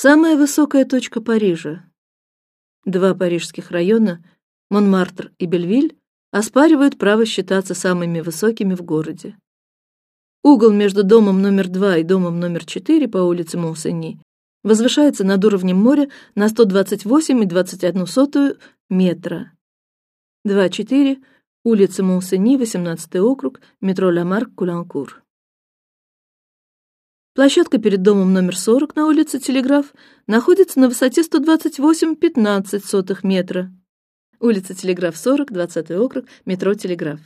Самая высокая точка Парижа. Два парижских района, Монмартр и Бельвиль, оспаривают право считаться самыми высокими в городе. Угол между домом номер два и домом номер четыре по улице Монсени возвышается над уровнем моря на 128 и 21 сотую метра. Два четыре улица Монсени, 18 округ, метро Ламарк, Куланкур. Площадка перед домом номер 40 на улице Телеграф находится на высоте 128,15 сотых метра. Улица Телеграф 40, 20 округ, метро Телеграф.